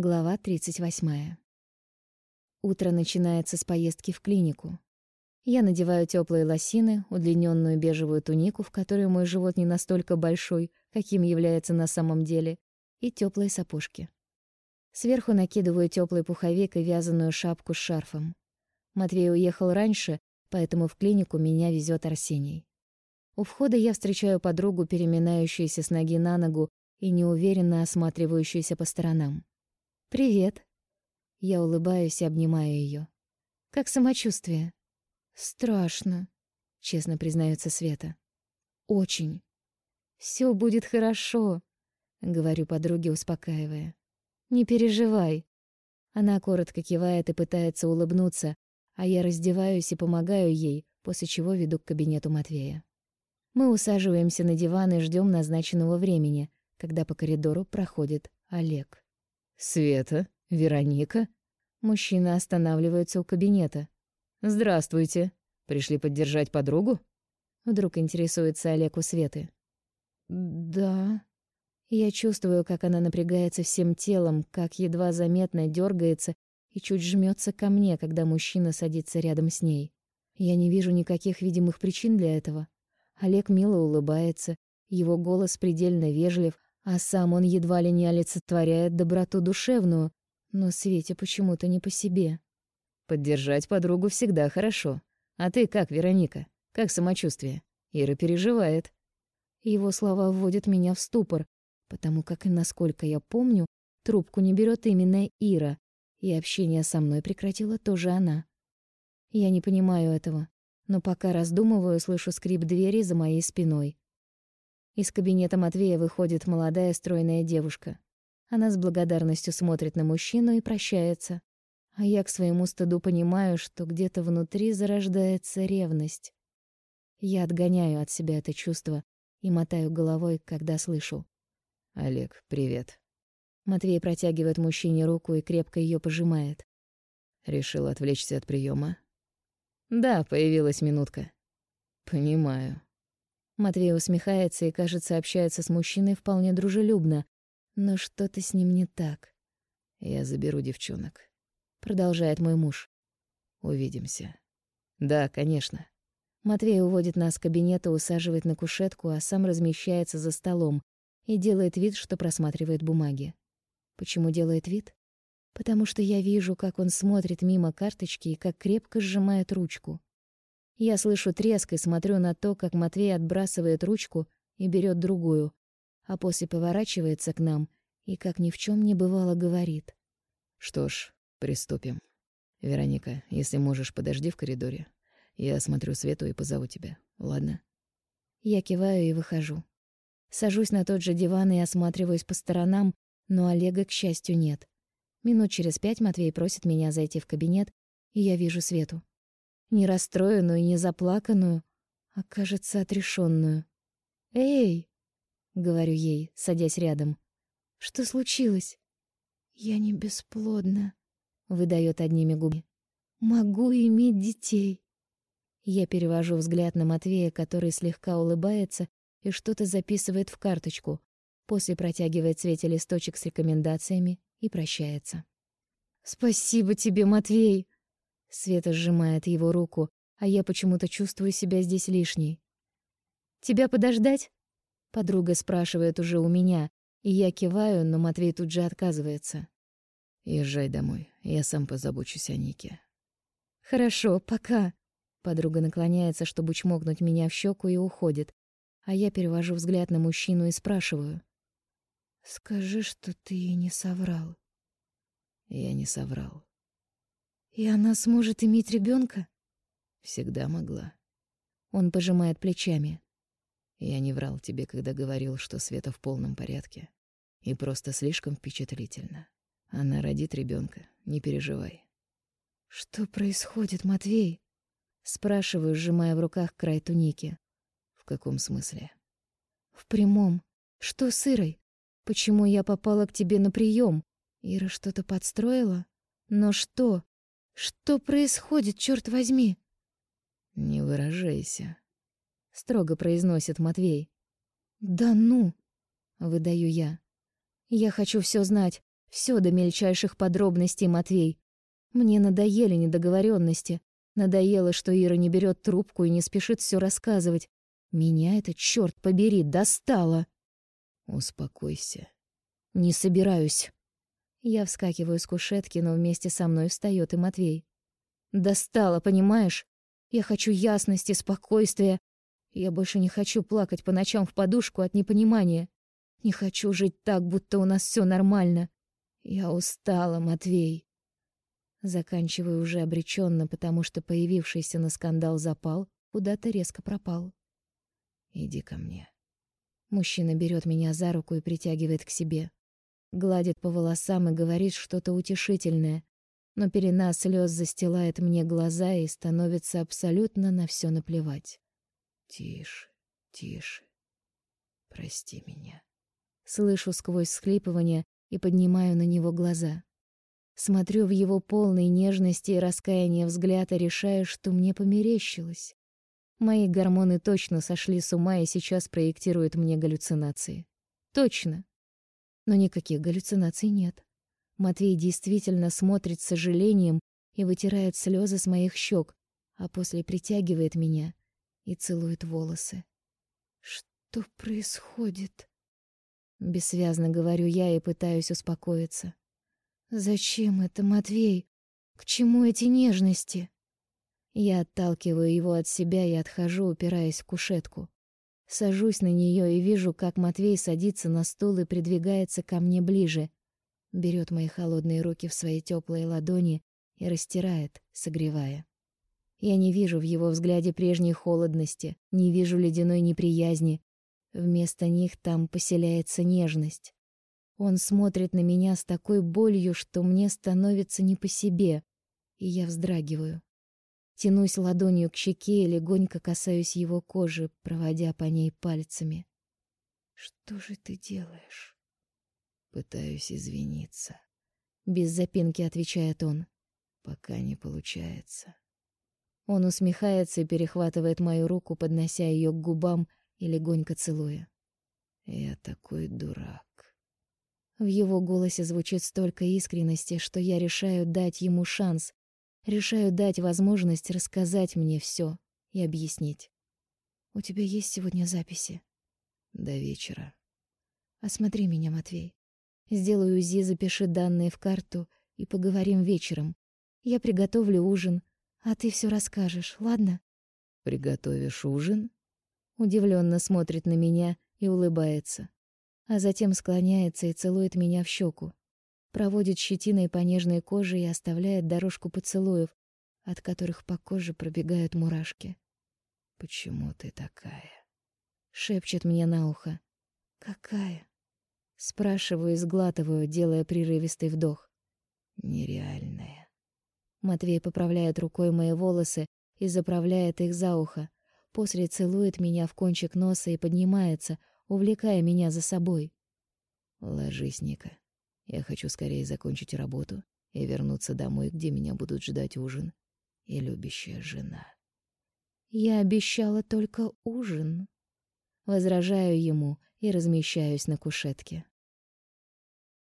Глава 38. Утро начинается с поездки в клинику. Я надеваю теплые лосины, удлиненную бежевую тунику, в которой мой живот не настолько большой, каким является на самом деле, и теплые сапожки. Сверху накидываю теплый пуховик и вязаную шапку с шарфом. Матвей уехал раньше, поэтому в клинику меня везет Арсений. У входа я встречаю подругу, переминающуюся с ноги на ногу и неуверенно осматривающуюся по сторонам. «Привет». Я улыбаюсь и обнимаю ее. «Как самочувствие?» «Страшно», — честно признается Света. «Очень». Все будет хорошо», — говорю подруге, успокаивая. «Не переживай». Она коротко кивает и пытается улыбнуться, а я раздеваюсь и помогаю ей, после чего веду к кабинету Матвея. Мы усаживаемся на диван и ждем назначенного времени, когда по коридору проходит Олег. «Света? Вероника?» Мужчина останавливается у кабинета. «Здравствуйте. Пришли поддержать подругу?» Вдруг интересуется Олег у Светы. «Да». Я чувствую, как она напрягается всем телом, как едва заметно дергается и чуть жмется ко мне, когда мужчина садится рядом с ней. Я не вижу никаких видимых причин для этого. Олег мило улыбается, его голос предельно вежлив, а сам он едва ли не олицетворяет доброту душевную, но Свете почему-то не по себе. Поддержать подругу всегда хорошо. А ты как, Вероника? Как самочувствие? Ира переживает. Его слова вводят меня в ступор, потому как, насколько я помню, трубку не берет именно Ира, и общение со мной прекратила тоже она. Я не понимаю этого, но пока раздумываю, слышу скрип двери за моей спиной. Из кабинета Матвея выходит молодая стройная девушка. Она с благодарностью смотрит на мужчину и прощается. А я к своему стыду понимаю, что где-то внутри зарождается ревность. Я отгоняю от себя это чувство и мотаю головой, когда слышу. «Олег, привет». Матвей протягивает мужчине руку и крепко ее пожимает. Решил отвлечься от приема. «Да, появилась минутка». «Понимаю». Матвей усмехается и, кажется, общается с мужчиной вполне дружелюбно, но что-то с ним не так. «Я заберу девчонок», — продолжает мой муж. «Увидимся». «Да, конечно». Матвей уводит нас в кабинет и усаживает на кушетку, а сам размещается за столом и делает вид, что просматривает бумаги. Почему делает вид? Потому что я вижу, как он смотрит мимо карточки и как крепко сжимает ручку. Я слышу треск и смотрю на то, как Матвей отбрасывает ручку и берет другую, а после поворачивается к нам и, как ни в чем не бывало, говорит. «Что ж, приступим. Вероника, если можешь, подожди в коридоре. Я осмотрю Свету и позову тебя, ладно?» Я киваю и выхожу. Сажусь на тот же диван и осматриваюсь по сторонам, но Олега, к счастью, нет. Минут через пять Матвей просит меня зайти в кабинет, и я вижу Свету. Не расстроенную, не заплаканную, а, кажется, отрешенную. «Эй!» — говорю ей, садясь рядом. «Что случилось?» «Я не бесплодна», — выдает одними губами. «Могу иметь детей». Я перевожу взгляд на Матвея, который слегка улыбается и что-то записывает в карточку, после протягивает Свете листочек с рекомендациями и прощается. «Спасибо тебе, Матвей!» Света сжимает его руку, а я почему-то чувствую себя здесь лишней. «Тебя подождать?» Подруга спрашивает уже у меня, и я киваю, но Матвей тут же отказывается. «Езжай домой, я сам позабочусь о Нике». «Хорошо, пока». Подруга наклоняется, чтобы чмокнуть меня в щеку и уходит, а я перевожу взгляд на мужчину и спрашиваю. «Скажи, что ты не соврал». «Я не соврал. И она сможет иметь ребенка? Всегда могла. Он пожимает плечами. Я не врал тебе, когда говорил, что Света в полном порядке. И просто слишком впечатлительно. Она родит ребенка, не переживай. Что происходит, Матвей? Спрашиваю, сжимая в руках край туники. В каком смысле? В прямом. Что с Ирой? Почему я попала к тебе на прием? Ира что-то подстроила? Но что? Что происходит, черт возьми? Не выражайся, строго произносит Матвей. Да ну, выдаю я. Я хочу все знать. Все до мельчайших подробностей, Матвей. Мне надоели недоговоренности, надоело, что Ира не берет трубку и не спешит все рассказывать. Меня это, черт побери, достало. Успокойся. Не собираюсь. Я вскакиваю с кушетки, но вместе со мной встает и Матвей. Достало, понимаешь? Я хочу ясности, спокойствия. Я больше не хочу плакать по ночам в подушку от непонимания. Не хочу жить так, будто у нас все нормально. Я устала, Матвей. Заканчиваю уже обреченно, потому что появившийся на скандал запал куда-то резко пропал. Иди ко мне. Мужчина берет меня за руку и притягивает к себе. Гладит по волосам и говорит что-то утешительное, но пелена слез застилает мне глаза и становится абсолютно на все наплевать. Тише, тише. Прости меня. Слышу сквозь схлипывание и поднимаю на него глаза. Смотрю в его полной нежности и раскаяния взгляд и решаю, что мне померещилось. Мои гормоны точно сошли с ума и сейчас проектируют мне галлюцинации. Точно. Но никаких галлюцинаций нет. Матвей действительно смотрит с сожалением и вытирает слезы с моих щек, а после притягивает меня и целует волосы. Что происходит? Бессвязно говорю я и пытаюсь успокоиться. Зачем это, Матвей? К чему эти нежности? Я отталкиваю его от себя и отхожу, упираясь в кушетку. Сажусь на нее и вижу, как Матвей садится на стул и придвигается ко мне ближе, берет мои холодные руки в свои теплые ладони и растирает, согревая. Я не вижу в его взгляде прежней холодности, не вижу ледяной неприязни. Вместо них там поселяется нежность. Он смотрит на меня с такой болью, что мне становится не по себе, и я вздрагиваю. Тянусь ладонью к щеке и легонько касаюсь его кожи, проводя по ней пальцами. «Что же ты делаешь?» Пытаюсь извиниться. Без запинки отвечает он. Пока не получается. Он усмехается и перехватывает мою руку, поднося ее к губам и легонько целуя. Я такой дурак. В его голосе звучит столько искренности, что я решаю дать ему шанс, решаю дать возможность рассказать мне все и объяснить. У тебя есть сегодня записи? До вечера. Осмотри меня, Матвей. Сделай УЗИ, запиши данные в карту и поговорим вечером. Я приготовлю ужин, а ты все расскажешь, ладно? Приготовишь ужин? Удивленно смотрит на меня и улыбается, а затем склоняется и целует меня в щеку. Проводит щетиной по нежной коже и оставляет дорожку поцелуев, от которых по коже пробегают мурашки. Почему ты такая? шепчет мне на ухо. Какая? Спрашиваю и сглатываю, делая прерывистый вдох. Нереальная. Матвей поправляет рукой мои волосы и заправляет их за ухо. После целует меня в кончик носа и поднимается, увлекая меня за собой. Ложись, Ника. Я хочу скорее закончить работу и вернуться домой, где меня будут ждать ужин и любящая жена. Я обещала только ужин. Возражаю ему и размещаюсь на кушетке.